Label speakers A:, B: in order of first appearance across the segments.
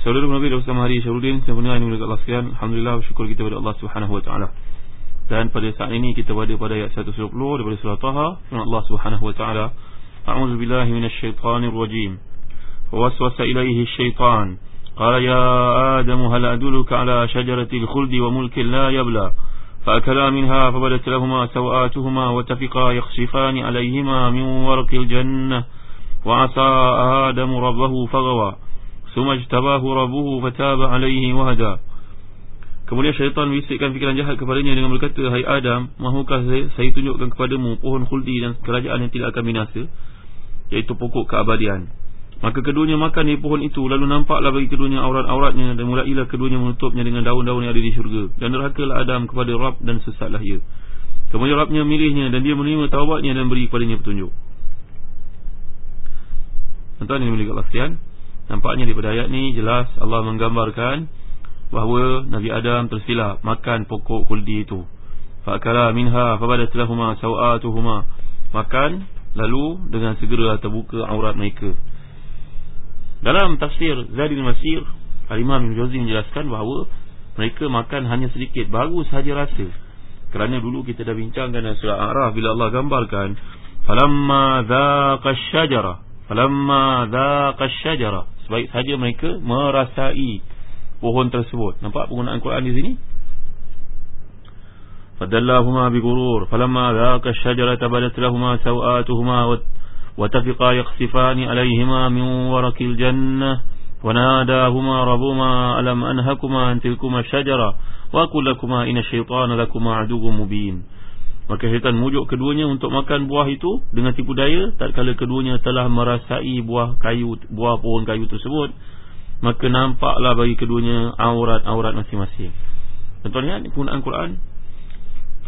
A: Saudara Nabi Ustaz Mahdi Syarudin Saya pernah ini Allah sekalian Alhamdulillah bersyukur kita kepada Allah Subhanahu Wa Taala. Dan pada saat ini kita berada pada ayat 120 daripada surah Taha Dengan Allah Subhanahu Wa Taala. A'udzu billahi minasyaitonir rajim Waswasa ilaihi syaitan Qala ya Adam hal aduluka ala syajaratil khuldi wa mulkin la yabla فأكلا منها فبدت لهما سوآتهما وتفقا يخشفان عليهما من ورق الجنة وعصى آدم ربه فغوى sumajtabahu rabbuhu fataba alaihi wahada. Kemudian syaitan bisikkan fikiran jahat kepadanya dengan berkata hai adam mahukah saya, saya tunjukkan kepadamu pohon khuldi dan kerajaan yang tidak akan binasa iaitu pokok keabadian. Maka keduanya makan di pohon itu lalu nampaklah bagi keduanya aurat-auratnya dan mulailah keduanya menutupnya dengan daun-daun yang ada di syurga. Dan derhakalah adam kepada rab dan sesatlah ia. Kemudian rabnya milihnya dan dia menerima taubatnya dan beri kepadanya petunjuk. Tuan-tuan yang dimiliki Allah sekalian. Nampaknya daripada ayat ni jelas Allah menggambarkan bahawa Nabi Adam tersilap makan pokok khuldi itu. Fakala minha fabadat lahumma sawatuhuma. Makan lalu dengan segera terbuka aurat mereka. Dalam tafsir Zadil Masir, Al-Imam Ibn Jawzi menjelaskan bahawa mereka makan hanya sedikit, baru sahaja rasa. Kerana dulu kita dah bincangkan dalam surah A'raf bila Allah gambarkan falamma dhaqa asy-syajara falamma dhaqa asy-syajara sebaik saja mereka merasai pohon tersebut. Nampak penggunaan Quran di sini? Fadallahuma bighurur falamma dhaqa asy-syajarata badat lahumā sawātuhumā wa tafiqā yakhsifāni 'alayhimā min warakil jannah wa nādāhumā rabbumā alam anhakumā an tilkumā asy-syajara wa aqul lakumā inna asy-syaitāna lakumā 'aduwwun. Maka syaitan mujuk keduanya untuk makan buah itu dengan tipu daya tatkala keduanya telah merasai buah kayu buah pohon kayu tersebut maka nampaklah bagi keduanya aurat-aurat masing-masing. Tuan-tuan lihat penggunaan Quran.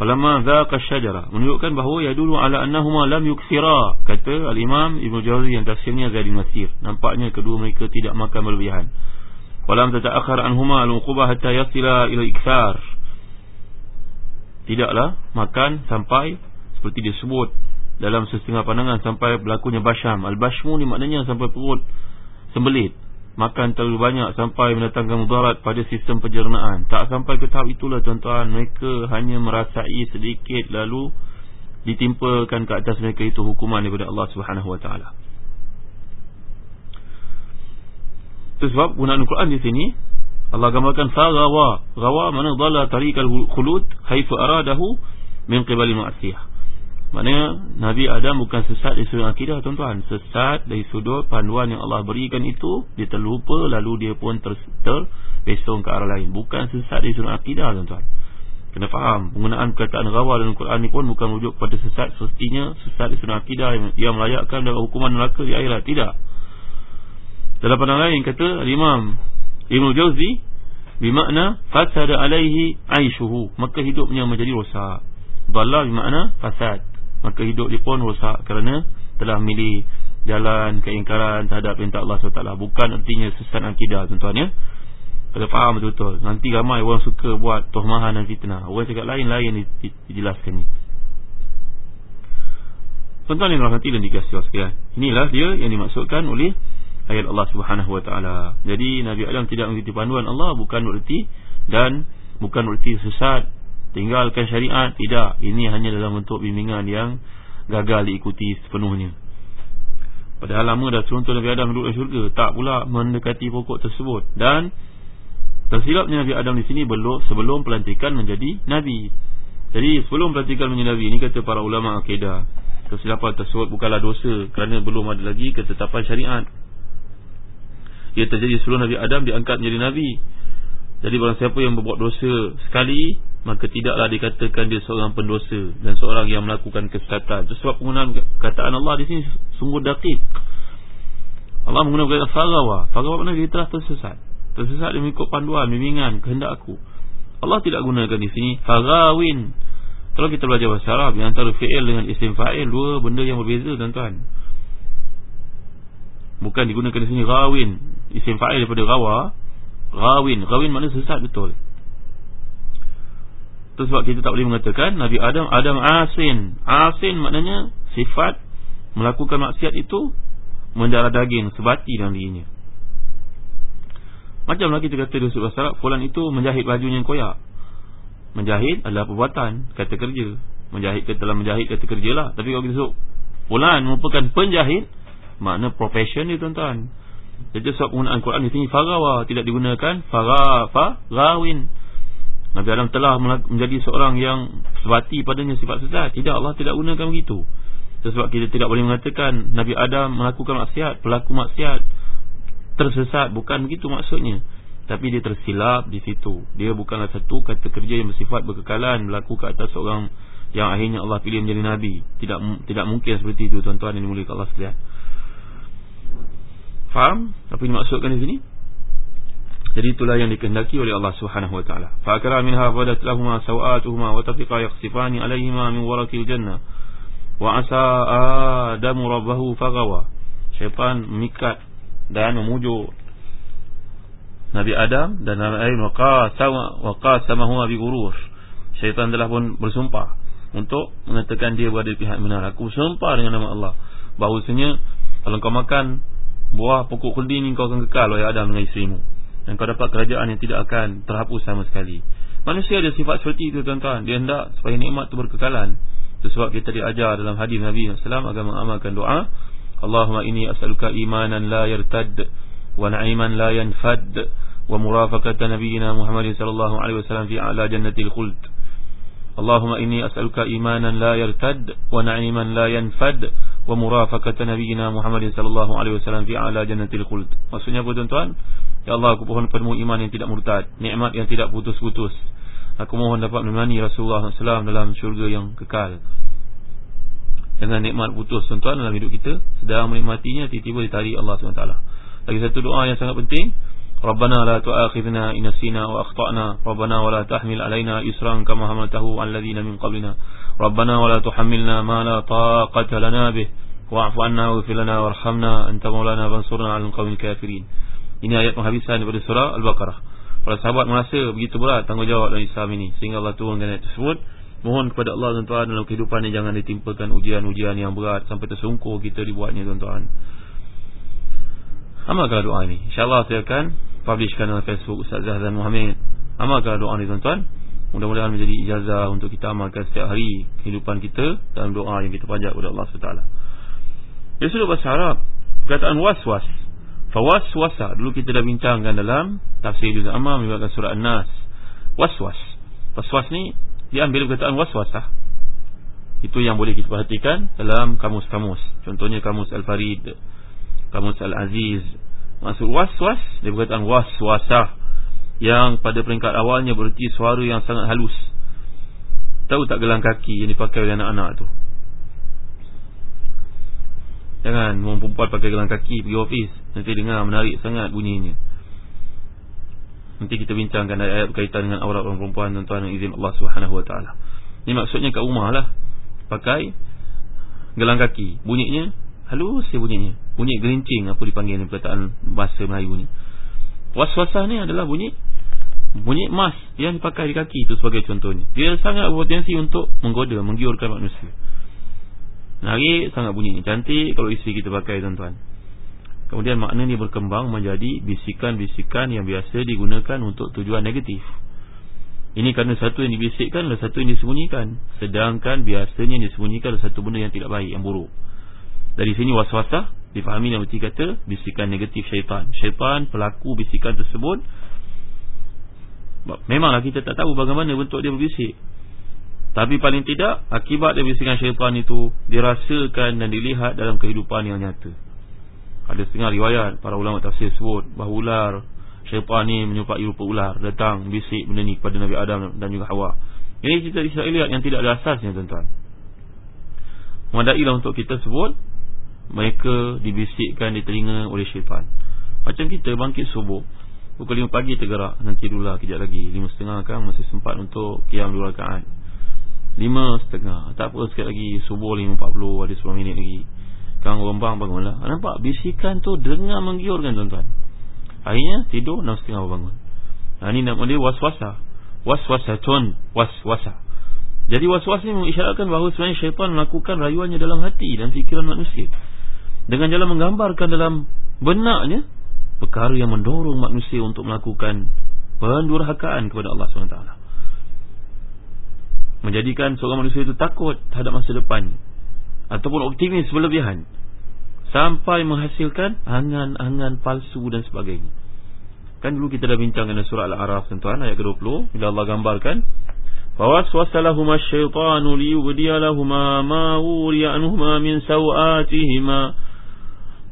A: Falamma dhaqa syajara menunjukkan bahawa ya dulu ala annahuma lam yukthira kata al-Imam Ibnu Jauzi yang tafsirnya Zadil Masir. Nampaknya kedua mereka tidak makan berlebihan. Walam tata'akhir anhuma al-uqubah hatta yasila ila ikthar. Tidaklah makan sampai seperti disebut dalam setengah pandangan sampai berlakunya basham. Al-bashmu ni maknanya sampai perut sembelit makan terlalu banyak sampai mendatangkan mudarat pada sistem pencernaan. Tak sampai ke tahap itulah tuan-tuan, mereka hanya merasai sedikit lalu ditimpakan ke atas mereka itu hukuman daripada Allah Subhanahu Wa Taala. Sebab gunaan Al-Quran di sini Allah gambarkan fagawa. Gawa mana? Dalla tariqal khulud haitsu aradahu min qibali ma'siyah. Maknanya Nabi Adam bukan sesat dari sudut akidah tuan-tuan. Sesat dari sudut panduan yang Allah berikan itu Dia terlupa lalu dia pun ter terpesong ke arah lain. Bukan sesat dari sudut akidah tuan-tuan. Kena faham Penggunaan perkataan rawa dalam Quran ini pun bukan wujud pada sesat. Sestinya sesat dari sudut akidah yang, yang melayakkan dalam hukuman neraka di akhirat. Tidak. Dalam pandangan lain kata Imam Ibn Jauzi Bimakna Fasada alaihi aishuhu. Maka hidupnya menjadi rosak. Dalla bimakna fasad. Maka hidup dia pun rosak kerana telah milih jalan keingkaran terhadap perintah Allah SWT bukan artinya sesat akidah tuan-tuan ya. Kena faham betul-betul. Nanti ramai orang suka buat tohmahan dan fitnah. Orang cakap lain-lain dijelaskan ni. Tuan-tuan nanti dan dikasih sekalian. Inilah dia yang dimaksudkan oleh ayat Allah Subhanahu Wa Taala. jadi Nabi Adam tidak mengikuti panduan Allah bukan bererti dan bukan bererti sesat. Tinggalkan syariat. Tidak. Ini hanya dalam bentuk bimbingan yang gagal diikuti sepenuhnya. Padahal lama dah contoh Nabi Adam duduk dalam syurga. Tak pula mendekati pokok tersebut. Dan Tersilapnya Nabi Adam di sini belum Sebelum pelantikan menjadi Nabi. Jadi sebelum pelantikan menjadi Nabi Ini kata para ulama akidah Kesilapan tersebut bukanlah dosa Kerana belum ada lagi ketetapan syariat Ia terjadi sebelum Nabi Adam diangkat menjadi Nabi. Jadi barang siapa yang berbuat dosa sekali Maka tidaklah dikatakan dia seorang pendosa Dan seorang yang melakukan kesesatan. Itu sebab penggunaan kataan Allah di sini Sungguh dakik Allah menggunakan kata farawa Farawa maknanya dia telah tersesat. Tersesat dia mengikut panduan, bimbingan, kehendak aku. Allah tidak gunakan di sini Farawin Kalau kita belajar bahasa Arab Yang antara fi'il dengan isim fa'il Dua benda yang berbeza tuan-tuan. Bukan digunakan di sini Rawin Isim fa'il daripada rawa Rawin Rawin maknanya sesat betul. Itu sebab kita tak boleh mengatakan Nabi Adam Adam asin. Asin maknanya Sifat Melakukan maksiat itu Mendarah daging Sebati dalam dirinya. Macamlah kita kata Di sebuah syarat Fulan itu menjahit bajunya yang koyak. Menjahit adalah perbuatan Kata kerja. Menjahit kata dalam menjahit kata kerja lah Tapi kalau kita sebut Fulan merupakan penjahit Makna profession dia tuan-tuan Jadi sebab penggunaan Quran di sini Farawa Tidak digunakan Farawa Rawin Nabi Adam telah menjadi seorang yang sebati padanya sifat sesat. Tidak, Allah tidak gunakan begitu. Sebab kita tidak boleh mengatakan Nabi Adam melakukan maksiat, pelaku maksiat, tersesat. Bukan begitu maksudnya. Tapi dia tersilap di situ. Dia bukanlah satu kata kerja yang bersifat berkekalan berlaku ke atas seorang yang akhirnya Allah pilih menjadi Nabi. Tidak tidak mungkin seperti itu tuan-tuan yang dimuliakan Allah sekalian. Faham apa yang dimaksudkan di sini? Jadi itulah yang dikehendaki oleh Allah Subhanahu wa taala. Fa minha badat lahumma sawatuhuma wa tafiqa yakhsifani alayhima min waraqil jannah. Wa asa Adam rabbahu fagawa. Syaitan mikat dan memujuk Nabi Adam dan Nabi Ain waqasamahu bi ghurur. Syaitan telah pun bersumpah untuk mengatakan dia berada di pihak benar. Aku bersumpah dengan nama Allah bahawasanya kalau kau makan buah pokok khuldi ini kau akan kekal oleh Adam dengan isterimu. Dan kau dapat kerajaan yang tidak akan terhapus sama sekali. Manusia ada sifat seperti itu tuan-tuan. Dia hendak supaya nikmat itu berkekalan. Itu sebab kita diajar dalam hadis Nabi SAW Agar mengamalkan doa. Allahumma ini as'aluka imanan la yartad Wa na'iman la yanfad Wa murafakata nabiyina Muhammad sallallahu alaihi wasallam Fi a'la jannatil khuld. Allahumma ini as'aluka imanan la yartad Wa na'iman la yanfad Wa murafakata nabiyina Muhammad sallallahu alaihi wasallam Fi a'la jannatil khuld. Maksudnya apa tuan-tuan? Ya Allah aku mohon padamu iman yang tidak murtad Nikmat yang tidak putus-putus. Aku mohon dapat menemani Rasulullah SAW dalam syurga yang kekal. Dengan nikmat putus tuan dalam hidup kita Sedang menikmatinya tiba-tiba ditarik Allah SWT. Lagi satu doa yang sangat penting La tu'akhidna inasina wa akhta'na Rabbana wa la tahmil alayna isran kama hamaltahu alladhina min qablina Rabbana wa la tuhammilna ma la taqata lana bih Wa'afu anna wa filana warhamna Anta maulana bansurna al qawmin kafirin ini ayat penghabisan daripada surah Al-Baqarah. Para sahabat merasa begitu berat tanggungjawab dalam Islam ini sehingga Allah turunkan ayat tersebut. Mohon kepada Allah tuan-tuan dalam kehidupan ini jangan ditimpakan ujian-ujian yang berat sampai tersungkur kita dibuatnya tuan-tuan. Amalkan doa ini. Insya-Allah saya akan publishkan dalam Facebook Ustaz Zahzan Muhammad. Amalkan doa ini tuan-tuan. Mudah-mudahan menjadi ijazah untuk kita amalkan setiap hari kehidupan kita dalam doa yang kita panjat kepada Allah SWT. Dia sudah bahasa Arab. Perkataan was-was Fawaswasa Dulu kita dah bincangkan dalam Tafsir Juz Amal Melibatkan surah An-Nas Waswas Waswas ni Diambil perkataan waswasah Itu yang boleh kita perhatikan Dalam kamus-kamus Contohnya kamus Al-Farid Kamus Al-Aziz Maksud waswas Dia perkataan waswasah Yang pada peringkat awalnya Berarti suara yang sangat halus. Tahu tak gelang kaki Yang dipakai oleh anak-anak tu? Jangan Mereka perempuan pakai gelang kaki Pergi ofis. Nanti dengar menarik sangat bunyinya. Nanti kita bincangkan ayat-ayat berkaitan dengan aurat orang perempuan Tuan-tuan izin Allah SWT Ini maksudnya kat rumah lah. Pakai Gelang kaki. Bunyinya Halus ya bunyinya. Bunyi gerincing Apa dipanggil ni Perkataan bahasa Melayu ni. Was-wasah ni adalah bunyi Bunyi emas Yang dipakai di kaki Itu sebagai contohnya. Dia sangat berpotensi untuk Menggoda Menggiurkan manusia. Menarik sangat bunyinya Cantik kalau isteri kita pakai tuan-tuan. Kemudian makna ni berkembang menjadi Bisikan-bisikan yang biasa digunakan Untuk tujuan negatif. Ini kerana satu yang dibisikkan adalah satu yang disembunyikan. Sedangkan biasanya yang disembunyikan adalah satu benda yang tidak baik Yang buruk Dari sini was-wasah
B: difahami dalam erti kata bisikan negatif syaitan. Syaitan pelaku bisikan tersebut memanglah kita tak tahu bagaimana bentuk dia berbisik. Tapi paling tidak akibat dari bisikan syaitan itu dirasakan dan dilihat dalam kehidupan yang nyata. Ada setengah riwayat para ulama tafsir sebut bahawa ular syaitan ni menyerupai rupa ular datang bisik benda ni kepada Nabi Adam dan juga Hawa. Ini cerita Israeliat yang tidak ada asasnya tuan-tuan. Memadailah untuk kita sebut Mereka dibisikkan di telinga oleh syaitan. Macam kita bangkit subuh Pukul 5 pagi tergerak Nanti dulu lah kejap lagi. 5 setengah kan masih sempat untuk Kiam dua rakaat. 5 setengah. Tak apa sekali lagi. Subuh 5.40 Ada 10 minit lagi. Kang rembang bangunlah Nampak? Bisikan tu Dengar menggiurkan tuan-tuan. Akhirnya tidur 6 setengah bangun. Ha, Ini nama dia was-wasa. Waswasa tun waswasa. Jadi waswas ni mengisyaratkan bahawa sebenarnya syaitan melakukan rayuannya dalam hati dan fikiran manusia dengan jalan menggambarkan dalam benaknya perkara yang mendorong manusia untuk melakukan pendurhakaan kepada Allah SWT menjadikan seorang manusia itu takut terhadap masa depan ataupun optimis berlebihan sampai menghasilkan angan-angan palsu dan sebagainya. Kan dulu kita dah bincang dengan surah Al-A'raf tuan-tuan ayat ke-20 bila Allah gambarkan fawaswasalahuma asyaitanu liyubdiyalahuma ma wuriya anhuma min sawatihima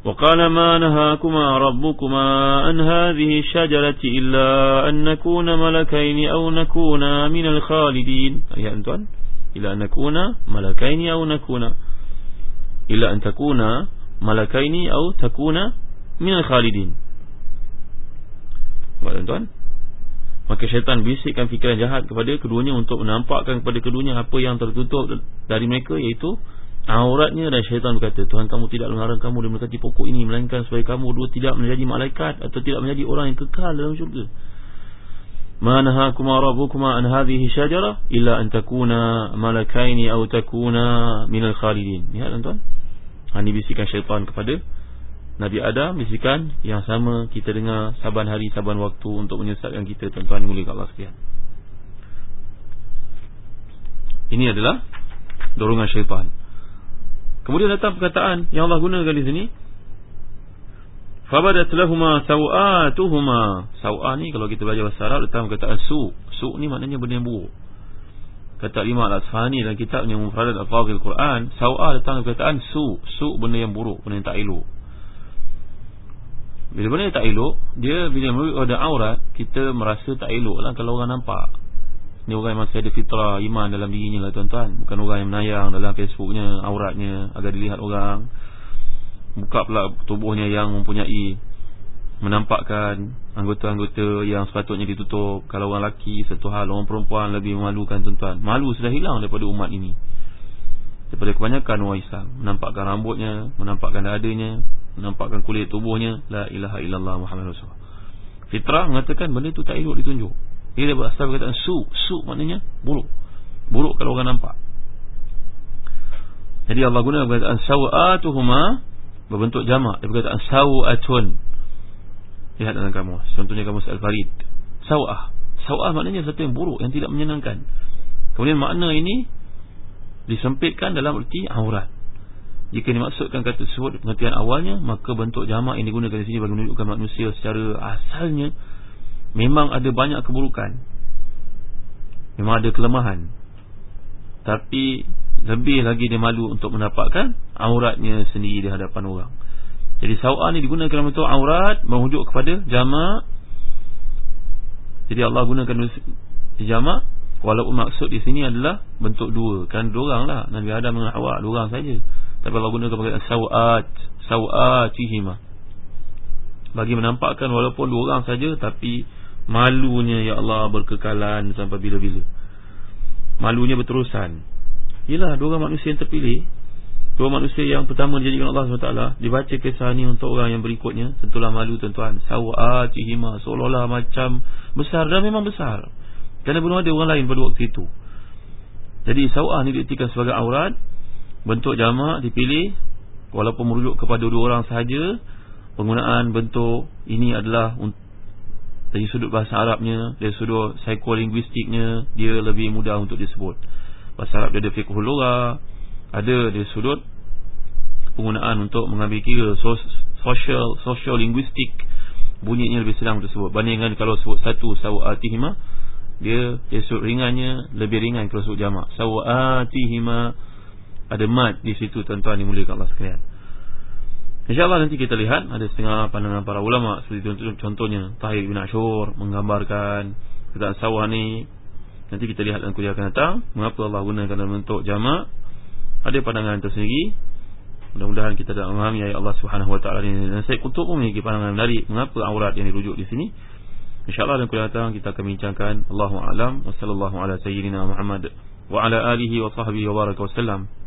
B: وقال ما نهاكما ربكما عن هذه الشجرة إلا أن نكون ملكين أو نكون من الخالدين يا أنتون إلا أن نكون ملكين أو نكون إلا أن تكون ملكين أو تكون من الخالدين tuan-tuan Maka syaitan bisikkan fikiran jahat kepada keduanya Untuk menampakkan kepada keduanya Apa yang tertutup dari mereka Iaitu auratnya Dan syaitan berkata Tuhan kamu tidak melarang kamu Dan mendekati pokok ini Melainkan supaya kamu dua tidak menjadi malaikat Atau tidak menjadi orang yang kekal dalam syurga Manahakuma rabbukuma an hadhihi syajara illa an takuna malakaini aw takuna minal khalidin. Lihat tuan-tuan. Ini bisikan syaitan kepada Nabi Adam bisikan yang sama kita dengar saban hari saban waktu untuk menyesatkan kita tuan-tuan mulia Allah sekalian. Ini adalah dorongan syaitan. Kemudian datang perkataan yang Allah gunakan di sini. Fabadat lahuma sawatuhuma. Sawah ni kalau kita belajar bahasa Arab datang perkataan su. Su ni maknanya benda yang buruk. Kata Imam Al-Asfahani dalam kitabnya Mufradat Al-Fadhil Quran, sawah datang perkataan su. Su benda yang buruk, benda yang tak elok. Bila benda tak elok Dia bila melalui ada aurat Kita merasa tak elok lah Kalau orang nampak Ini orang yang masih ada fitrah Iman dalam dirinya lah tuan-tuan. Bukan orang yang menayang Dalam Facebooknya Auratnya Agar dilihat orang. Buka pula tubuhnya yang mempunyai Menampakkan Anggota-anggota yang sepatutnya ditutup. Kalau orang lelaki Satu hal Orang perempuan lebih memalukan tuan-tuan. Malu sudah hilang daripada umat ini. Daripada kebanyakan orang Islam. Menampakkan rambutnya Menampakkan dadanya menampakkan kulit tubuhnya. La ilaha illallah muhammad rasulullah. Fitrah mengatakan benda itu tak elok ditunjuk dia berasal perkataan su su maknanya buruk. Buruk kalau orang nampak. Jadi Allah guna perkataan sawatuhuma berbentuk jamak. Dia perkataan sawatun lihat dalam kamu. Contohnya kamu al-farid. Sawah sawah maknanya sesuatu yang buruk yang tidak menyenangkan. Kemudian makna ini disempitkan dalam erti aurat. Jika dimaksudkan kata tersebut pengertian awalnya Maka bentuk jamak yang digunakan di sini Bagi menunjukkan manusia secara asalnya Memang ada banyak keburukan. Memang ada kelemahan. Tapi Lebih lagi dia malu untuk mendapatkan Auratnya sendiri di hadapan orang. Jadi sawah ni digunakan dalam bentuk aurat Menunjuk kepada jamak Jadi Allah gunakan jamak Walaupun maksud di sini adalah Bentuk dua. Kan dua orang lah. Nabi Adam dengan Hawa orang saja. Tapi Allah gunakan perkataan sawat Sawatihima Bagi menampakkan walaupun dua orang saja Tapi malunya Ya Allah berkekalan sampai bila-bila. Malunya berterusan. Yelah dua orang manusia yang terpilih. Dua manusia yang pertama dijadikan Allah SWT. Dibaca kisah ni untuk orang yang berikutnya. Tentulah malu tuan-tuan. Seolah-olah macam besar. Dan memang besar. Kerana belum ada orang lain pada waktu itu. Jadi sawah ni diiktikan sebagai aurat. Bentuk jamak dipilih. Walaupun merujuk kepada dua orang sahaja penggunaan bentuk ini adalah dari sudut bahasa Arabnya dari sudut psikolinguistiknya dia lebih mudah untuk disebut. Bahasa Arab dia ada fiqhul lugah ada dari sudut penggunaan untuk mengambil kira social social linguistik bunyinya lebih senang untuk sebut bandingkan kalau sebut satu sawatihima dia dia sebut ringannya lebih ringan kalau sebut jamak. Sawatihima ada mat di situ tuan-tuan dimuliakan Allah sekalian InsyaAllah nanti kita lihat Ada setengah pandangan para ulama Seperti contohnya Tahir bin Ashur Menggambarkan Ketaan sawah ni Nanti kita lihat dalam kuliah akan datang Mengapa Allah gunakan dalam bentuk jamak Ada pandangan tersendiri Mudah-mudahan kita dapat memahami ayat Allah Subhanahu Wa Taala ini. Dan saya kutuk pun memiliki pandangan menarik mengapa aurat yang dirujuk di sini. Insya-Allah dalam kuliah datang kita akan bincangkan Allahu a'lam wa sallallahu ala sayyidina Muhammad wa ala alihi wa sahbihi wa baraka wasallam.